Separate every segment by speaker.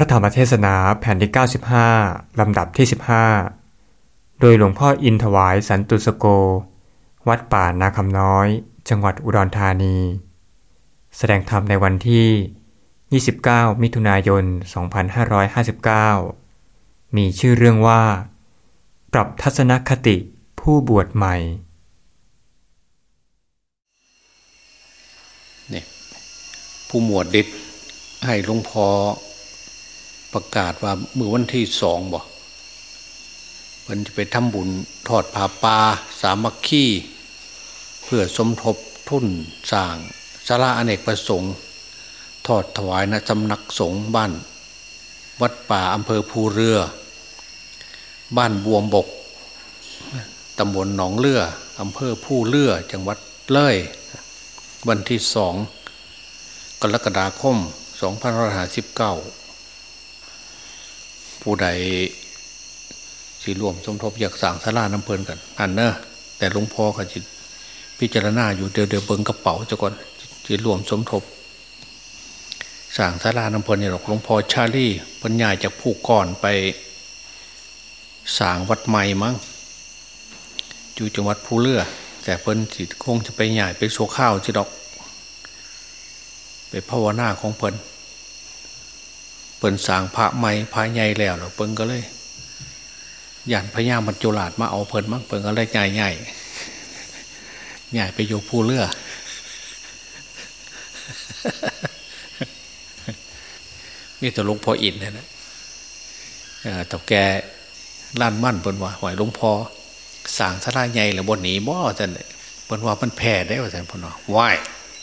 Speaker 1: ระธรรมเทศนาแผ่นที่ 95 ลำดับที่ 15 โดยหลวงพ่ออินถวายสันตุสโก วัดป่านาคำน้อย จังหวัดอุดรธานี แสดงธรรมในวันที่ 29 มิถุนายน 2559 มีชื่อเรื่องว่า ปรับทัศนคติผู้บวชใหม่
Speaker 2: นี่ผู้หมวดดิษให้หลวงพ่อ ประกาศว่าเมื่อวันที่สองบอกมันจะไปทำบุญทอดผ้าป่าสามัคคีเพื่อสมทบทุนสร้างสาราอเนกประสงค์ ทอดถวายณสำนักสงฆ์บ้าน วัดป่าอำเภอภูเรือ บ้านบวมบกตำบลหนองเลืออำเภอผู้เลือจังหวัดเลย วันที่สองกรกฎาคม 2559 ผู้ใดสิรวมสมทบอยากสั่งสลาน้ำเพลินกันอันเนอะแต่หลวงพ่อก็จิตพิจารณาอยู่เดี๋ยวเดี๋ยวเบิ้งกระเป๋าจะก่อนจิรวมสมทบสั่งสลาน้ำเพลินนี่หรอกหลวงพ่อชาลี่ปัญญาจากผู้ก่อนไปสั่งวัดใหม่มั้งอยู่จังหวัดภูเรือ แต่เพิ่นจิตคงจะไปใหญ่ไปโซข้าวจิดอก ไปภาวนาของเพิ่น เปิ้นสางพระใหม่พระใหญ่แล้วเนาะเปิ้นก็เลยหยันพญามัจจุราชมาเอาเพิ่นมั้งเปิ้นก็เลยใหญ่ใหญ่ใหญ่ไปอยู่ผู้เลือมีแต่หลวงพ่ออินนะนะแต่แกล้านมั่นเปิ้นว่าหอยหลวงพ่อสางสลาใหญ่หรือบนหนีบ่ท่านเปิ้นว่ามันแผ่ได้ว่าท่านพ่อเนาะว่าย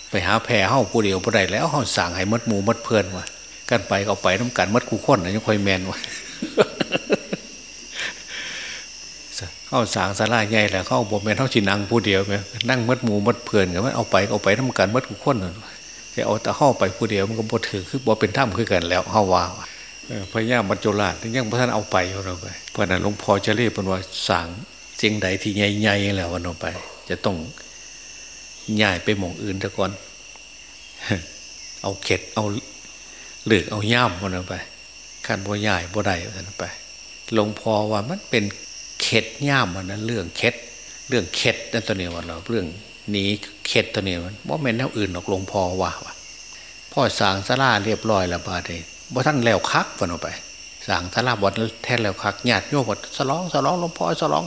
Speaker 2: ไปหาแผ่เฮาผู้เดียวผู้ใดแล้วเฮาสั่งให้มัดหมูมัดเพื่อนว่า กันไปเอาไปน้ำกันมัดกูค้นนะยังคอยแมนวะเข้าสางสาราใหญ่แหละเข้าบ่แมนเข้าชินังผู้เดียวไหมนั่งมัดหมูมัดเพื่อนกันว่าเอาไปเอาไปน้ำกันมัดกูค้นจะเอาแต่เข้าไปผู้เดียวมันก็บ่ถือคือบ่เป็นถ้ำคือกันแล้วเข้าว่าพญามัจจุราชยังพระท่านเอาไปเราไปเพราะนั้นหลวงพ่อจะเรียกเป็นว่าสั่งเสียงใดที่ใหญ่ๆแล้ววันออกไป จะต้องใหญ่ไปหมองอื่นซะก่อน เอาเข็ดเอา หรือเอาย่ามมันไปขันบ่ใหญ่บ่ได้มันไปหลวงพ่อว่ามันเป็นเข็ดย่ามมันนั้นเรื่องเข็ดเรื่องเข็ดนั่นตัวนี้ว่าเราเรื่องหนีเข็ดตัวนี้มันว่าแม่นแนวอื่นหรอกหลวงพ่อว่าว่าพ่อสางสลาเรียบร้อยแล้วบาดเลยบ่ท่านแล้วคักฟันออกไปสางสลาบดแทนแล้วคักญาติโยมบดสลองสลองหลวงพ่อสลอง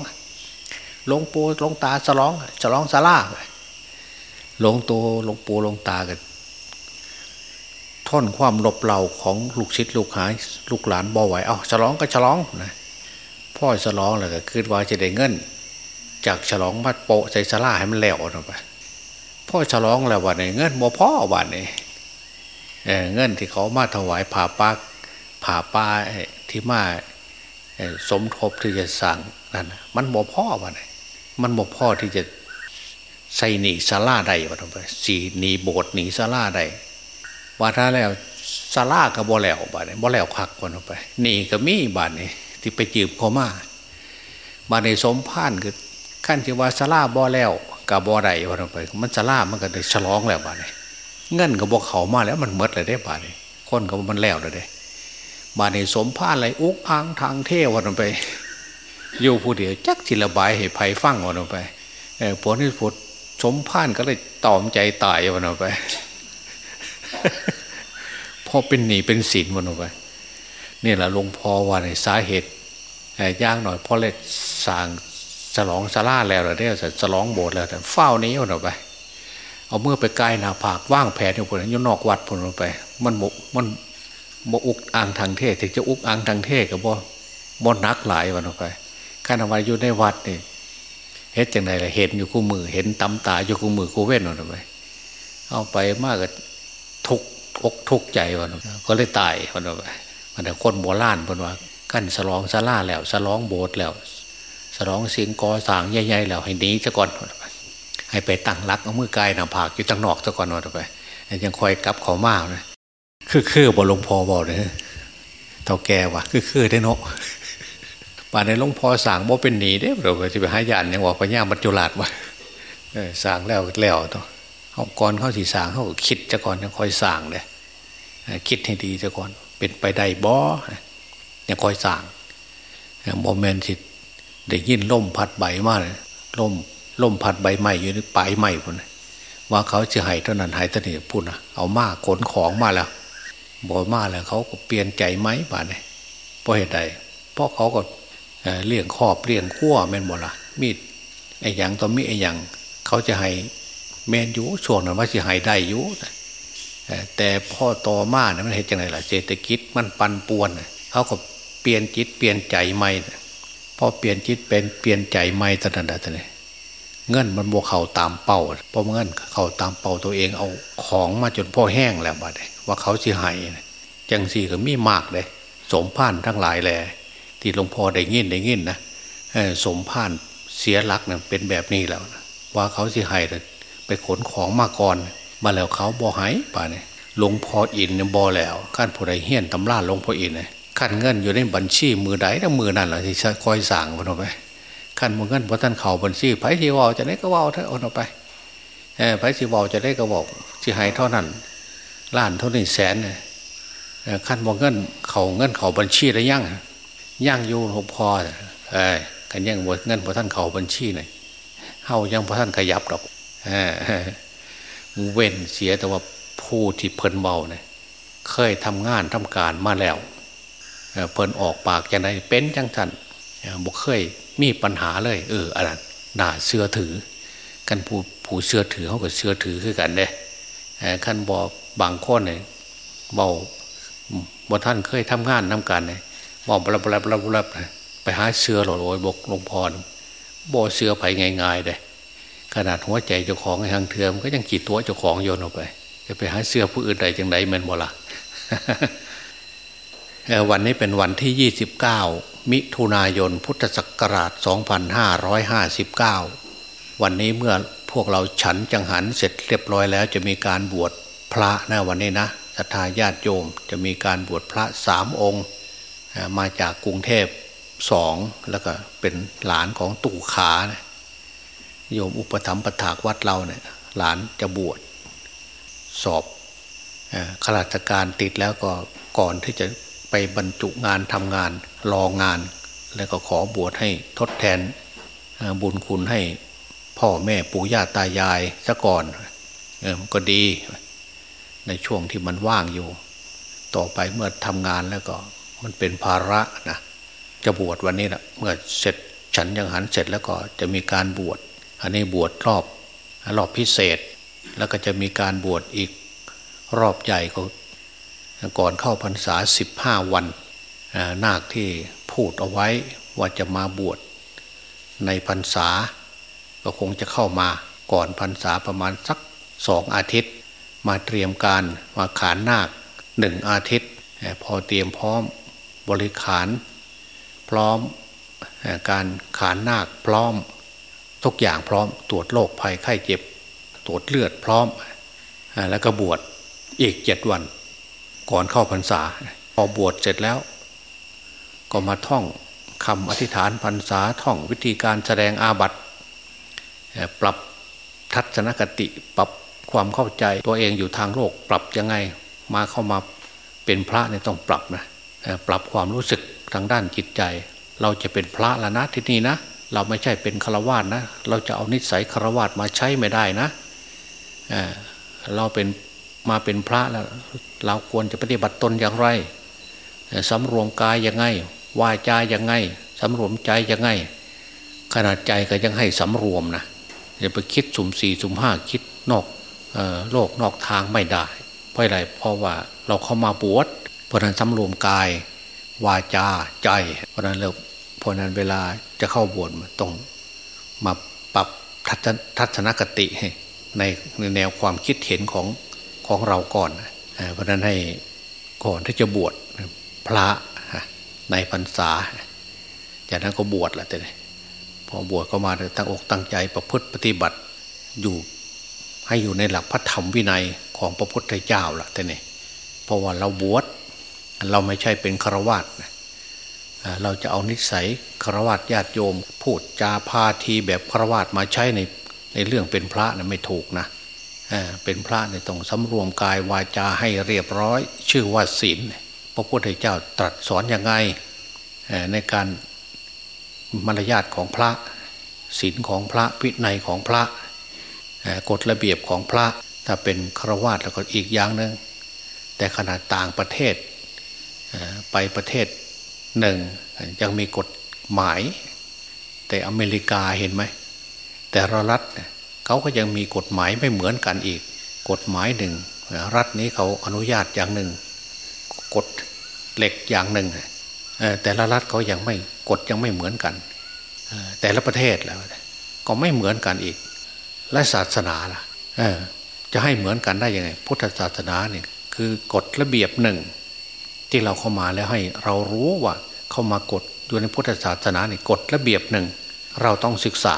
Speaker 2: หลวงปู่หลวงตาสลองสลองสลาหลวงตัวหลวงปู่หลวงตากัน ท่อนความหลบเหล่าของลูกชิดลูกหายลูกหลานบ่ไหวเอาฉลองก็ฉลองนะพ่อฉลองแล้วก็คิดว่าจะได้เงิน จากฉลองมัดโปะใส่สลาให้มันแล้วออกไปพ่อฉลองแล้ววันนี้เงินบ่พ่อวันนี้เงินที่เขามาถวายผ่าปักผ่าป้าที่มาสมทบที่จะสั่งนั่นมันบ่พ่อวันนี้มันบ่พ่อที่จะใส่หนีสลาใดวันไปสีหนีโบสถ์หนีสลาใด ว่าถ้าแล้วซาร่ากับบ่แล้วบาดนี้บ่แล้วคักคนออกไป นี่ก็มีบาดนี้ที่ไปจืบเขามาบาดในสมพานคือขั้นที่ว่าซาร่าบ่แล้วกับบ่ได้วันออกไป มันซาร่ามันก็ได้ฉลองแล้วบาดนี้เงินกับบ่เขามาแล้วมันเมดเลยได้บาดนี้คนกับมันแล้วเลยได้บาดในสมพานอะไรอุกอ่างทางเทวันออกไปอยู่ผู้เดียวจักจิระบายให้ไผ่ฟังวันออกไปเออผลที่ผลสมพานก็เลยตอมใจตายวันออกไป พอเป็นหนีเป็นศีลมันออกไปนี่แหละหลวงพ่อว่าในสาเหตุย่างหน่อยพ่อเล็กสางฉลองสลาแล้วเหรอเนี่ยฉลองโบสถ์แล้วแต่เฝ้านี้มันออกไปเอาเมื่อไปกายนาผากว่างแผลเนี่ยผลยนอกวัดผลออกไป มันบมันบอุกอ่างทางเทศถึงจะอุกอ่างทางเทศกับบ่บ่นักหลายวันออกไปข้านาวัยอยู่ในวัดนี่เห็นจังไรล่ะเห็นอยู่คู่มือ เห็นตำตาอยู่คู่มือคู่เว้นออกไปเอาไปมากกับ ทุกอกทุกใจวันก็เลยตายวันไปมันแต่คนโบราณคนว่า กั้นสลองสลาแล้วสลองโบสแล้วสลองเสียงกอสางใหญ่ๆแล้วให้หนีซะก่อนให้ไปตั้งรักเอามือกายหนาผากอยู่ตั้งนอกซะก่อนวันไปยังคอยกลับเขามากนะคือคือบอลงพอบอกเลยเท่าแกว่ะคือคือได้เนาะป่านในหลวงพ่อสั่งบ่เป็นหนีเด้เราจะไปหายานยังว่าพญามัจจุราชว่ะสั่งแล้วแล้วต้อ เขาก่อนเขาสีสางเขาคิดจะก่อนจะคอยสางเลยคิดให้ดีจะก่อน เป็นไปได้บ่ยังคอยสั่งโมเมนต์ที่ได้ยินล่มพัดใบมาเลยล่มล่มพัดใบใหม่อยู่ในปลายใหม่พุ่นว่าเขาจะให้เท่านั้นห้เท่านี้พูดนะเอามาขนของมาแล้วบอมาแล้วเขาก็เปลี่ยนใจไหมบ้านนี้เพราะเหตุใดเพราะเขาก็เลี้ยงครอบเลี้ยงขั้วแม่นบ่ละมีดไอ้ยังตอนมีไอ้ยังเขาจะให้ แมนอยู่ช่วงนั้นว่าจะให้ได้อยู่แต่พ่อต่อมาเนี่ยมันเห็นจังไรล่ะเศรษฐกิจมันปันป่วนเขาก็เปลี่ยนจิตเปลี่ยนใจใหม่พอเปลี่ยนจิตเป็นเปลี่ยนใจใหม่ตอนนั้นตอนนี้เงินมันบวกเข่าตามเป้าเพราะเงินเข่าตามเป้าตัวเองเอาของมาจนพ่อแห้งแล้วบัดว่าเขาสิหายจังสี่ก็มีมากเลยสมพานทั้งหลายแหละที่หลวงพ่อได้ยินได้ยินนะสมพานเสียหลักเนี่ยเป็นแบบนี้แล้วนะว่าเขาสิหายแต่ ไปขนของมาก่อน มาแล้วเขาบ่หายป่าเนี่ยหลวงพ่ออินเนี่ยบ่แล้วขั้นผู้ใดเฮี้ยนตำราหลวงพ่ออินเนี่ยขั้นเงินอยู่ในบัญชีมือใดถ้ามือนั่นแหละที่คอยสั่งมันออกไปขั้นมือเงินพอท่านเข่าบัญชีไผ่ที่ว่าจะได้ก็ว่าเถอะเอออกไปไผ่ที่ว่าจะได้ก็บอกที่ให้เท่านั้นล้านเท่านี้แสนเนี่ยขั้นมือเงินเข่าเงินเข่าบัญชีได้ยั่งยั่งอยู่หลวงพ่อเอ้กันยังบเงินพอท่านเข่าบัญชีเลยเฮายังพอท่านขยับดอก เว้นเสียแต่ว่าผู้ที่เพิ่นเบาเนี่ยเคยทำงานทำการมาแล้วเพิ่นออกปากจังไดเป็นจังสันบุเคยมีปัญหาเลย เอออะไรน่าเชื่อถือ กันผู้ผู้เชื่อถือเขาก็เชื่อถือคือกันเด้ขั้นบอกบางคนเนี่ยเบาบ่ท่านเคยทำงานนำกันเนี่ยบอกบลับลับลับลับไปหาเชื่อหลอยบกลงพรบ่เชื่อไปง่ายๆเด้ ขนาดหัวใจเจ้าของทางเทือมก็ยังจีดตัวเจ้าของโยนออกไป จะไปหาเสื้อผู้อื่นใดจังไดเหมือนบ่ละวันนี้เป็นวันที่ 29 มิถุนายนพุทธศักราช 2559 วันนี้เมื่อพวกเราฉันจังหันเสร็จเรียบร้อยแล้ว จะมีการบวชพระนะวันนี้นะศรัทธาญาติโยม จะมีการบวชพระสามองค์ มาจากกรุงเทพสองแล้วก็เป็นหลานของตู่ขานะ โยมอุปถัมภ์ปถากวัดเราเนี่ยหลานจะบวชสอบข้าราชการติดแล้วก็ก่อนที่จะไปบรรจุงานทำงานรองาน แล้วก็ขอบวชให้ทดแทนบุญคุณให้พ่อแม่ปู่ย่าตายายซะก่อนเออก็ดี ในช่วงที่มันว่างอยู่ ต่อไปเมื่อทำงานแล้วก็มันเป็นภาระนะจะบวชวันนี้นะเมื่อเสร็จฉันยังหันเสร็จแล้วก็จะมีการบวช อันนี้บวชรอบรอบพิเศษ แล้วก็จะมีการบวชอีกรอบใหญ่ก็ก่อนเข้าพรรษาสิบห้าวันนาคที่พูดเอาไว้ว่าจะมาบวชในพรรษา ก็คงจะเข้ามาก่อนพรรษาประมาณสักสองอาทิตย์ มาเตรียมการมาขานนาคหนึ่งอาทิตย์ พอเตรียมพร้อมบริขาร พร้อมการขานนาคพร้อม ทุกอย่างพร้อมตรวจโรคภัยไข้เจ็บ ตรวจเลือดพร้อม แล้วก็บวชอีกเจ็ดวัน ก่อนเข้าพรรษา พอบวชเสร็จแล้ว ก็มาท่องคำอธิษฐานพรรษาท่องวิธีการแสดงอาบัติปรับทัศนคติปรับความเข้าใจตัวเองอยู่ทางโลกปรับยังไงมาเข้ามาเป็นพระเนี่ยต้องปรับนะปรับความรู้สึกทางด้านจิตใจ เราจะเป็นพระแล้วนะที่นี่นะ เราไม่ใช่เป็นฆราวาสนะ เราจะเอานิสัยฆราวาสมาใช้ไม่ได้นะเเราเป็นมาเป็นพระแล้ว เราควรจะปฏิบัติตนอย่างไรสำรวมกายยังไงวาจายังไงสำรวมใจยังไง ขนาดใจก็ยังให้สำรวมนะอย่าไปคิดสุ่มสี่สุ่มห้าคิดนอกโลกนอกทางไม่ได้ เพราะอะไรเพราะว่าเราเข้ามาบวชเพราะนั้นสำรวมกาย วาจาใจ เพราะนั้นเรา เพราะนั้นเวลาจะเข้าบวชต้องมาปรับทัศนคติในแนวความคิดเห็นของของเราก่อน เพราะนั้นให้ก่อนที่จะบวชพระในพรรษา จากนั้นก็บวชแหละแต่พอบวชก็มาตั้งอกตั้งใจประพฤติปฏิบัติอยู่ให้อยู่ในหลักพระธรรมวินัยของพระพุทธเจ้าละแต่เนี่ยเพราะว่าเราบวชเราไม่ใช่เป็นฆราวาส เราจะเอานิสัยฆราวาสญาติโยม พูดจาพาทีแบบฆราวาสมาใช้ในในเรื่องเป็นพระนะไม่ถูกนะเป็นพระเนี่ยต้องสำรวมกายวาจาให้เรียบร้อย ชื่อว่าศีลประพุทธเจ้าตรัสสอนยังไงในการมารยาทของพระศีลของพระวินัยของพระกฎระเบียบของพระถ้าเป็นครวาสแล้วก็อีกอย่างหนึ่งแต่ขนาดต่างประเทศไปประเทศ หนึ่งยังมีกฎหมาย แต่อเมริกาเห็นไหม แต่ละรัฐเขาก็ยังมีกฎหมายไม่เหมือนกันอีก กฎหมายหนึ่ง รัฐนี้เขาอนุญาตอย่างหนึ่ง กฎเหล็กอย่างหนึ่งแต่ละรัฐเขายังไม่กฎยังไม่เหมือนกันแต่ละประเทศแล้วก็ไม่เหมือนกันอีก และศาสนาล่ะจะให้เหมือนกันได้ยังไง พุทธศาสนาเนี่ยคือกฎระเบียบหนึ่ง ที่เราเข้ามาแล้วให้เรารู้ว่าเข้ามากฎอยู่ในพุทธศาสนาเนี่ยกฎระเบียบหนึ่ง เราต้องศึกษา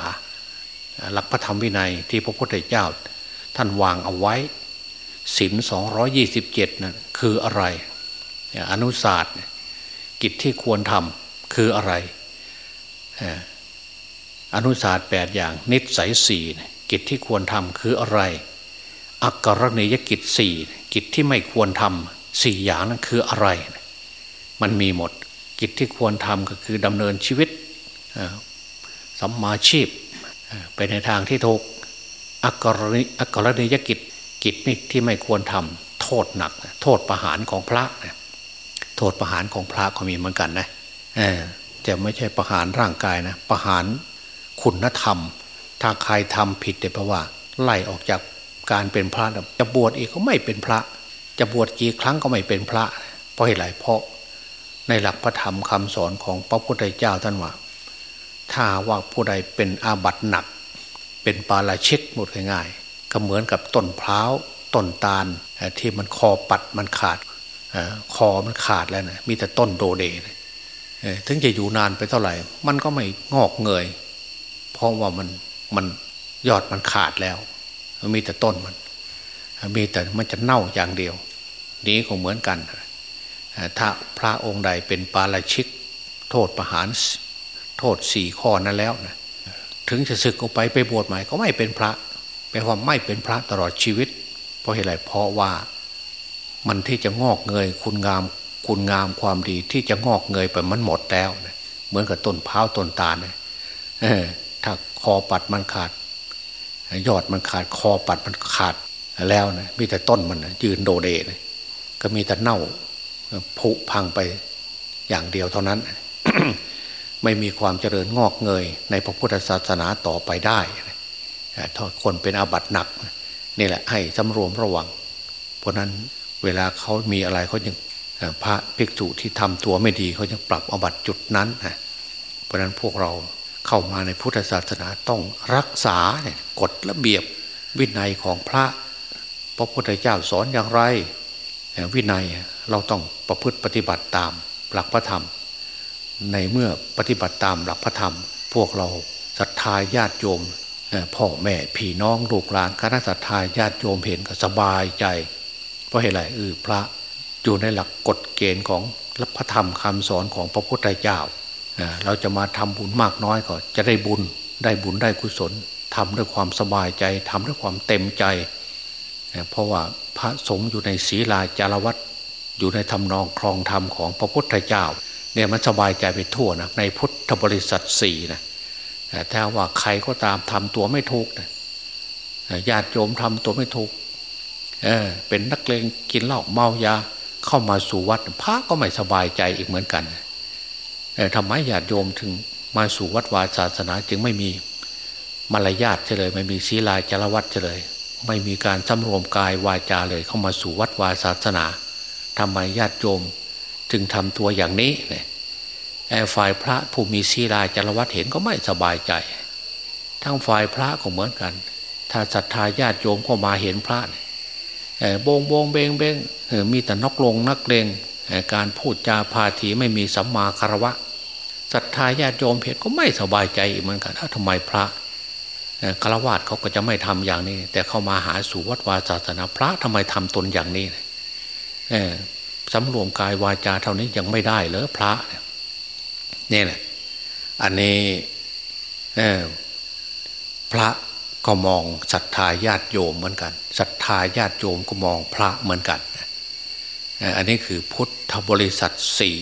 Speaker 2: หลักพระธรรมวินัยที่พระพุทธเจ้า ท่านวางเอาไว้ศีลสองยี่สิบเจ็ดนั่นคืออะไร อนุศาสตร์กิจที่ควรทำคืออะไร อนุศาสตร์แปดอย่าง นิสัยสี่กิจที่ควรทำคืออะไร อักกรณียกิจสี่กิจที่ไม่ควรทำ สี่อย่างนั้นคืออะไร มันมีหมด กิจที่ควรทำก็คือดำเนินชีวิตสัมมาชีพไปในทางที่ถูกอักรณีอักรณียกิจกิจนี่ที่ไม่ควรทำโทษหนัก โทษประหารของพระโทษประหารของพระก็มีเหมือนกันนะจะไม่ใช่ประหารร่างกายนะประหารคุณธรรม ถ้าใครทำผิดเดี๋ยวเพระว่า ไล่ออกจากการเป็นพระจะบวชอีกก็ไม่เป็นพระ จะบวชกี่ครั้งก็ไม่เป็นพระ เพราะเหตุไรเพราะในหลักพระธรรมคำสอนของพระพุทธเจ้าท่านว่า ถ้าว่าผู้ใดเป็นอาบัติหนัก เป็นปาราชิกหมดง่ายๆก็เหมือนกับต้นพร้าวต้นตาลที่มันคอปัดมันขาดคอมันขาดแล้วนะมีแต่ต้นโดเดถึงจะอยู่นานไปเท่าไหร่ มันก็ไม่งอกเงย เพราะว่ามันมันยอดมันขาดแล้ว มีแต่ต้นมัน มีแต่มันจะเน่าอย่างเดียว นี้ก็เหมือนกัน ถ้าพระองค์ใดเป็นปาราชิก โทษประหารโทษสี่ข้อนั้นแล้วนะถึงจะศึกออกไปไปบวชใหม่ก็ไม่เป็นพระแปลว่าไม่เป็นพระตลอดชีวิต เพราะเหตุไรเพราะว่ามันที่จะงอกเงยคุณงามคุณงามความดีที่จะงอกเงยไปมันหมดแล้วเหมือนกับต้นพร้าวต้นตาลถ้าคอปัดมันขาด ยอดมันขาดคอปัดมันขาดแล้วนะมีแต่ต้นมันยืนโดเดนะ ก็มีแต่เน่าผุพังไปอย่างเดียวเท่านั้น ไม่มีความเจริญงอกเงย ในพระพุทธศาสนาต่อไปได้ถ้าคนเป็นอาบัติหนักนี่แหละให้สำรวมระวัง เพราะนั้นเวลาเขามีอะไรเขายังพระภิกษุที่ทำตัวไม่ดีเขายังปรับอบัติจุดนั้นเพราะนั้นพวกเราเข้ามาในพุทธศาสนาต้องรักษากฎระเบียบวินัยของพระพระพุทธเจ้าสอนอย่างไร วินัยเราต้องประพฤติปฏิบัติตามหลักพระธรรม ในเมื่อปฏิบัติตามหลักพระธรรม พวกเราศรัทธาญาติโยมพ่อแม่พี่น้องลูกหลานคณะศรัทธาญาติโยมเห็นก็สบายใจ เพราะเหตุไรเออพระอยู่ในหลักกฎเกณฑ์ของพระธรรมคำสอนของพระพุทธเจ้าเราจะมาทำบุญมากน้อยก็จะได้บุญได้บุญได้กุศลทำด้วยความสบายใจทำด้วยความเต็มใจ เพราะว่าพระสงฆ์อยู่ในศีลาจารวัตอยู่ในธรรมนองครองธรรมของพระพุทธเจ้าเนี่ยมันสบายใจไปทั่วนะในพุทธบริษัทสี่นะแต่ถ้าว่าใครก็ตามทำตัวไม่ถูกนะญาติโยมทำตัวไม่ถูกเออเป็นนักเลงกินเหล้าเมายาเข้ามาสู่วัด พระก็ไม่สบายใจอีกเหมือนกันทำไมญาติโยมถึงมาสู่วัดวาศาสนาจึงไม่มีมารยาทเลย ไม่มีศีลาจารวัตเลย ไม่มีการสำรวมกายวาจาเลยเข้ามาสู่วัดวาศาสนาทำไมญาติโยมจึงทำตัวอย่างนี้เนี่ยฝ่ายพระผู้มีศีลาจารวัตเห็นก็ไม่สบายใจ ทั้งฝ่ายพระก็เหมือนกัน ถ้าศรัทธาญาติโยมก็มาเห็นพระโบงโบงเบงเบงมีแต่นกลงนักเลงการพูดจาพาทีไม่มีสัมมาคารวะศรัทธาญาติโยมเพจก็ไม่สบายใจเหมือนกันถ้าทำไมพระ ฆราวาสเขาก็จะไม่ทำอย่างนี้ แต่เข้ามาหาสู่วัดวาศาสนาพระทำไมทำตนอย่างนี้สำรวมกายวาจาเท่านี้ยังไม่ได้เลยพระเนี่ยนะอันนี้พระก็มองศรัทธาญาติโยมเหมือนกันศรัทธาญาติโยมก็มองพระเหมือนกันอันนี้คือพุทธบริษัทสี่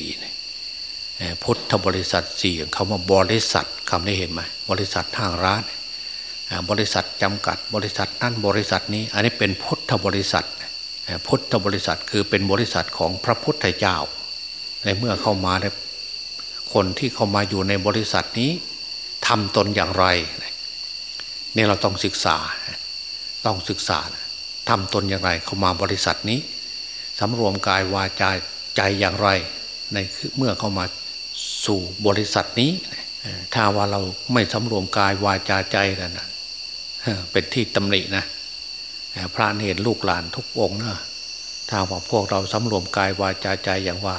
Speaker 2: พุทธบริษัทสี่คำว่าบริษัทคำนี้เห็นไหมบริษัทห้างร้าน บริษัทจำกัด บริษัทนั่นบริษัทนี้ อันนี้เป็นพุทธบริษัท พุทธบริษัทคือเป็นบริษัทของพระพุทธเจ้า ในเมื่อเข้ามาแล้วคนที่เข้ามาอยู่ในบริษัทนี้ทำตนอย่างไรนี่เราต้องศึกษา ต้องศึกษาทำตนอย่างไรเข้ามาบริษัทนี้สำรวมกายวาจาใจอย่างไร ในเมื่อเข้ามาสู่บริษัทนี้ ถ้าว่าเราไม่สำรวมกายวาจาใจนั่นนะ เป็นที่ตำหนินะพระเนรลูกหลานทุกองนะถ้าว่าพวกเราสำรวมกายวาจาใจอย่างว่า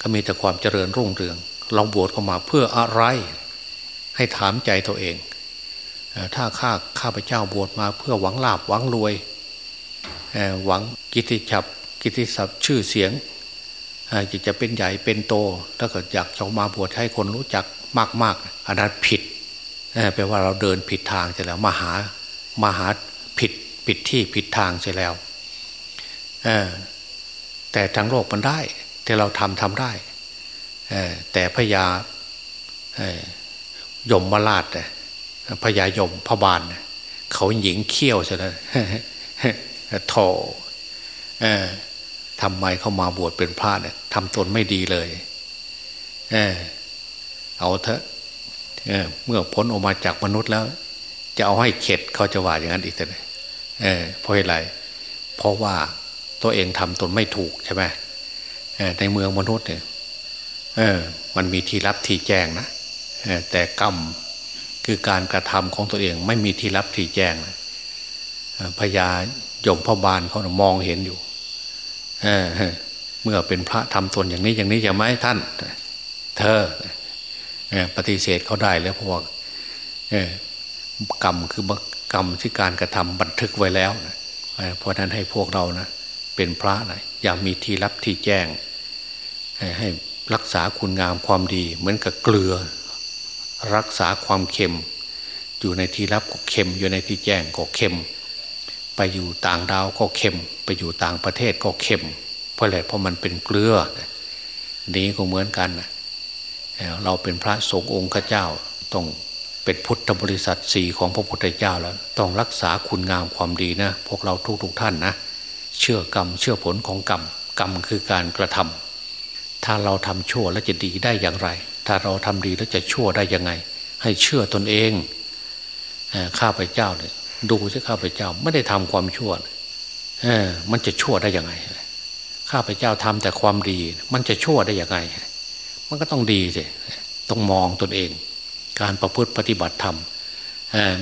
Speaker 2: ก็มีแต่ความเจริญรุ่งเรือง เราบวชเข้ามาเพื่ออะไร ให้ถามใจตัวเอง ถ้าข้าข้าพเจ้าบวชมาเพื่อหวังลาบหวังรวย หวังกิติฉับกิติศัพท์ชื่อเสียงจะจะเป็นใหญ่เป็นโต ถ้าเกิดอยากจะมาบวชให้คนรู้จักมาก ๆอันนั้นผิด แปลว่าเราเดินผิดทางเสียแล้วมาหามาหาผิดผิดที่ผิดทางเสียแล้วแต่ทางโลกมันได้ ที่เราทำทำได้แต่พญายมมาลาดพญายมพระบาลเขาหญิงเขี้ยวใช่ไหมทอทำไมเข้ามาบวชเป็นพระเนี่ยทำตนไม่ดีเลย เออเอาเถอะ เเมื่อพ้นออกมาจากมนุษย์แล้ว จะเอาให้เข็ดเขาจะว่าอย่างนั้นอีกแต่เออเพราะอะไร เพราะว่าตัวเองทำตนไม่ถูกใช่ไหมในเมืองมนุษย์เนี่ยเออ มันมีที่รับที่แจ้งนะแต่กรรมคือการกระทำของตัวเองไม่มีที่รับที่แจ้งนะพญายมพ่อบานเขามองเห็นอยู่เเมื่อเป็นพระทำตนอย่างนี้อย่างนี้จะไหมท่าน เธอ ปฏิเสธเขาได้แล้วเพราะว่ากรรมคือกรรมที่การกระทำบันทึกไว้แล้วนะเพราะนั้นให้พวกเรานะเป็นพระนะอย่ามีที่รับที่แจ้ง ให้รักษาคุณงามความดี เหมือนกับเกลือ รักษาความเค็ม อยู่ในที่รับก็เค็ม อยู่ในที่แจ้งก็เค็ม ไปอยู่ต่างดาวก็เค็ม ไปอยู่ต่างประเทศก็เค็ม เพราะอะไรเพราะมันเป็นเกลือ นี้ก็เหมือนกันนะ เราเป็นพระสงฆ์องค์ข้าเจ้าต้องเป็นพุทธบริษัทสีของพระพุทธเจ้าแล้วต้องรักษาคุณงามความดีนะ พวกเราทุกๆทท่านนะ เชื่อกรรมเชื่อผลของกรรมกรรมคือการกระทำถ้าเราทำชั่วแล้วจะดีได้อย่างไร ถ้าเราทำดีแล้วจะชั่วได้ยังไง ให้เชื่อตนเองข้าพเจ้าเนี่ยดูสิข้าพเจ้าไม่ได้ทำความชั่วเออมันจะชั่วได้ยังไงข้าพเจ้าทำแต่ความดี มันจะชั่วได้ยังไง มันก็ต้องดีสิต้องมองตนเอง การประพฤติปฏิบัติธรรม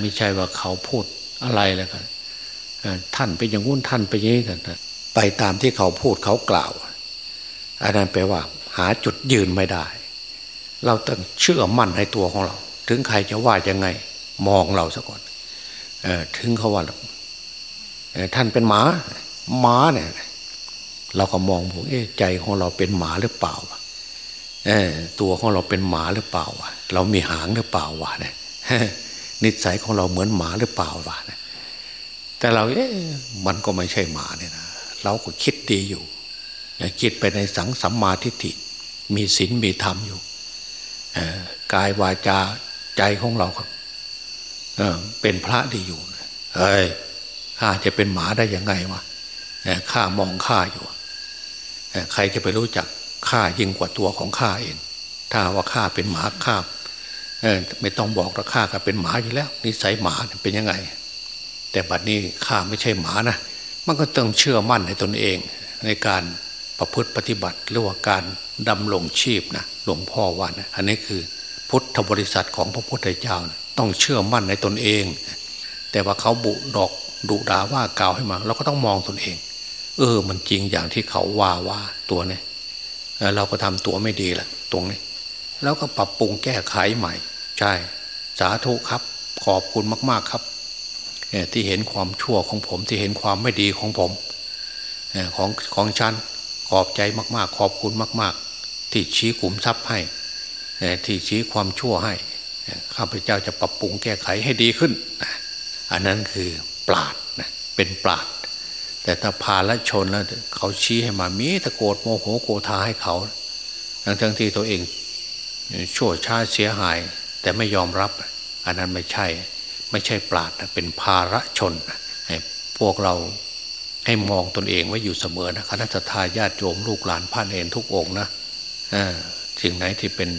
Speaker 2: ไม่ใช่ว่าเขาพูดอะไรแล้วกันท่านเป็นอย่างงู้นท่านเป็นอย่างนี้กันไปตามที่เขาพูดเขากล่าวอันนั้นแปลว่า หาจุดยืนไม่ได้ เราต้องเชื่อมั่นในตัวของเรา ถึงใครจะว่ายังไง มองเราซะก่อนอถึงเขาว่าท่านเป็นหมาหมาเนี่ยเราก็มองผมเอ๊ใจของเราเป็นหมาหรือเปล่า ตัวของเราเป็นหมาหรือเปล่าวะเรามีหางหรือเปล่าวะเนี่ยนิสัยของเราเหมือนหมาหรือเปล่าวะเนี่ยแต่เราเอ๊ะมันก็ไม่ใช่หมาเนี่ยนะเราก็คิดดีอยู่คิดไปในสังสัมมาทิฏฐิมีศีลมีธรรมอยู่กายวาจาใจของเราเป็นพระดีอยู่เฮ้ยข้าจะเป็นหมาได้ยังไงวะข้ามองข้าอยู่ใครจะไปรู้จัก ข้ายิ่งกว่าตัวของข้าเอง ถ้าว่าข้าเป็นหมาข้าไม่ต้องบอกราข้าก็เป็นหมาอยู่แล้ว นิสัยหมาเป็นยังไง แต่บัดนี้ข้าไม่ใช่หมานะมันก็ต้องเชื่อมั่นในตนเอง ในการประพฤติปฏิบัติหรือว่าการดำรงชีพนะหลวงพ่อว่านะอันนี้คือพุทธบริษัทของพระพุทธเจ้านะต้องเชื่อมั่นในตนเอง แต่ว่าเขาบุดอกดุด่าว่ากล่าวให้มาเราก็ต้องมองตนเอง เออ มันจริงอย่างที่เขาว่าว่าตัวนี้ เราก็ทำตัวไม่ดีแหละตรงนี้ แล้วก็ปรับปรุงแก้ไขใหม่ ใช่ สาธุครับ ขอบคุณมาก ๆครับที่เห็นความชั่วของผมที่เห็นความไม่ดีของผมของของฉันขอบใจมาก ๆ ขอบคุณมาก ๆ ที่ชี้ขุมทรัพย์ให้ที่ชี้ความชั่วให้ข้าพเจ้าจะปรับปรุงแก้ไขให้ดีขึ้น อันนั้นคือปราดนะเป็นปราด แต่ถ้าพาละชนแล้วเขาชี้ให้มามีตะโกรธโมโหโกธาให้เขาทั้งทั้งที่ตัวเองชั่วช้าเสียหาย แต่ไม่ยอมรับ อันนั้นไม่ใช่ ไม่ใช่ปราดเป็นภาระชนพวกเราให้มองตนเองไว้อยู่เสมอนะคณะทาญาติโยมลูกหลานพระเนรทุกองนะสิ่งไหนที่เป็น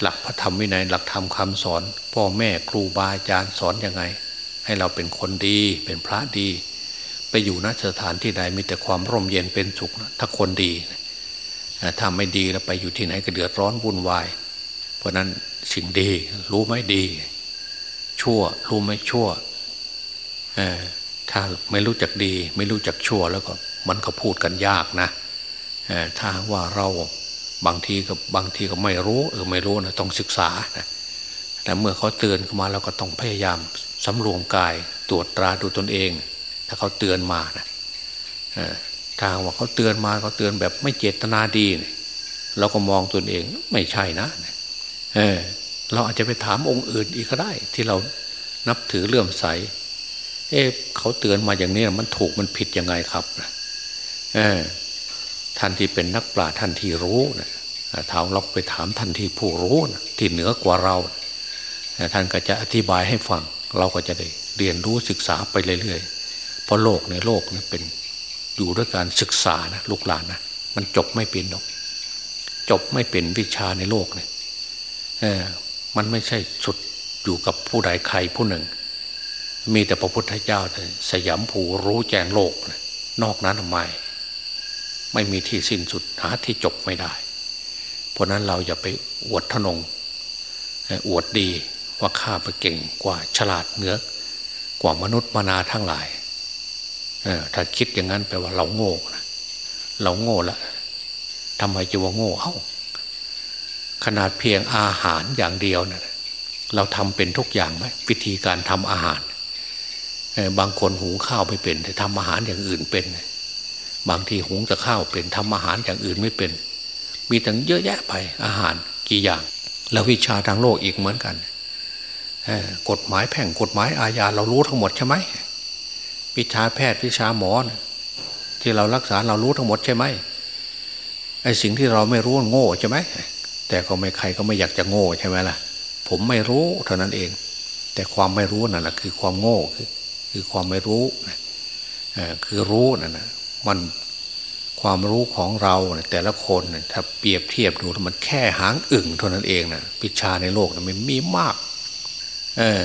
Speaker 2: หลักพระธรรมวินัยหลักธรรมคำสอน พ่อแม่ครูบาอาจารย์สอนยังไง ให้เราเป็นคนดีเป็นพระดี ไปอยู่นสถานที่ใดมีแต่ความร่มเย็นเป็นสุขนะถ้าคนดีถ้าไม่ดีแล้วไปอยู่ที่ไหนก็เดือดร้อนวุ่นวาย เพราะนั้นสิ่งดีรู้ไหมดี ชั่วรู้ไหมชั่วถ้าไม่รู้จักดี ไม่รู้จักชั่วแล้วก็มันก็พูดกันยากนะถ้าว่าเราบางทีก็บางทีก็ไม่รู้เออไม่รู้นะต้องศึกษานะแต่เมื่อเขาเตือนเข้ามาเราก็ต้องพยายามสำรวมกายตรวจตราดูตนเอง ถ้าเขาเตือนมานะถ้าว่าเขาเตือนมาเขาเตือนแบบไม่เจตนาดีเเราก็มองตนเองไม่ใช่นะเออเราอาจจะไปถามองค์อื่นอีกก็ได้ ที่เรานับถือเลื่อมใส เอ๊ะเขาเตือนมาอย่างนี้มันถูกมันผิดยังไงครับเออท่านที่เป็นนักปราชญ์ท่านที่รู้นะถามเราไปถามท่านที่ผู้รู้นะที่เหนือกว่าเรา ท่านก็จะอธิบายให้ฟัง เราก็จะได้เรียนรู้ศึกษาไปเรื่อยๆ ราะโลกในโลกนะเป็นอยู่ด้วยการศึกษานะลูกหลานนะมันจบไม่เป็นหรอก จบไม่เป็นวิชาในโลกเนี่ยเออมันไม่ใช่สุดอยู่กับผู้ใดใครผู้หนึ่ง มีแต่พระพุทธเจ้าสยามผูรู้แจ้งโลกนะนอกนั้นทำไมไม่มีที่สิ้นสุดหาที่จบไม่ได้ เพราะนั้นเราอย่าไปอวดทนงอวดดีว่าข้าไปเก่งกว่าฉลาดเหนือกว่ามนุษย์มนาทั้งหลาย ถ้าคิดอย่างนั้นแปลว่าเราโง่นะเราโง่ละทำไมจะว่าโง่เอ้าขนาดเพียงอาหารอย่างเดียวนะเราทำเป็นทุกอย่างไหมวิธีการทำอาหารบางคนหุงข้าวไม่เป็นแต่ทำอาหารอย่างอื่นเป็น บางทีหุงแต่ข้าวเป็นทำอาหารอย่างอื่นไม่เป็น มีตั้งเยอะแยะไปอาหารกี่อย่าง แล้ววิชาทางโลกอีกเหมือนกันกฎหมายแพ่งกฎหมายอาญาเรารู้ทั้งหมดใช่ไหม วิชาแพทย์วิชาหมอนที่เรารักษาเรารู้ทั้งหมดใช่ไหมไอ้สิ่งที่เราไม่รู้โง่ใช่ไหมแต่ก็ไม่ใครก็ไม่อยากจะโง่ใช่ไหมล่ะ ผมไม่รู้เท่านั้นเอง แต่ความไม่รู้นั่นแหละคือความโง่คือคือความไม่รู้คือรู้นั่นนะมันความรู้ของเราแต่ละคนถ้าเปรียบเทียบดูมันแค่หางอึ่งเท่านั้นเองนะวิชาในโลกนะมันมีมาก เออ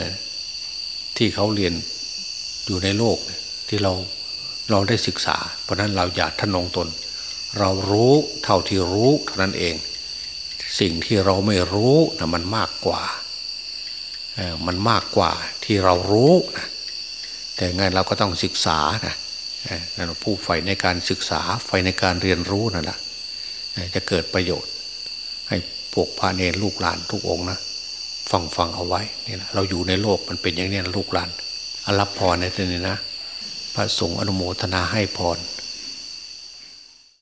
Speaker 2: ที่เขาเรียน อยู่ในโลกที่เราเราได้ศึกษา เพราะนั้นเราอย่าทนงตน เรารู้เท่าที่รู้เท่านั้นเอง สิ่งที่เราไม่รู้นะมันมากกว่ามันมากกว่าที่เรารู้นะแต่ไงเราก็ต้องศึกษานะนั่นผู้ใฝ่ในการศึกษาใฝ่ในการเรียนรู้นั่นแหละจะเกิดประโยชน์ ให้พวกพาเนรลูกหลานทุกองนะฟังฟังเอาไว้นี่นะเราอยู่ในโลกมันเป็นอย่างนี้ลูกหลาน รับพรในที่นี้นะ พระสงฆ์อนุโมทนาให้พร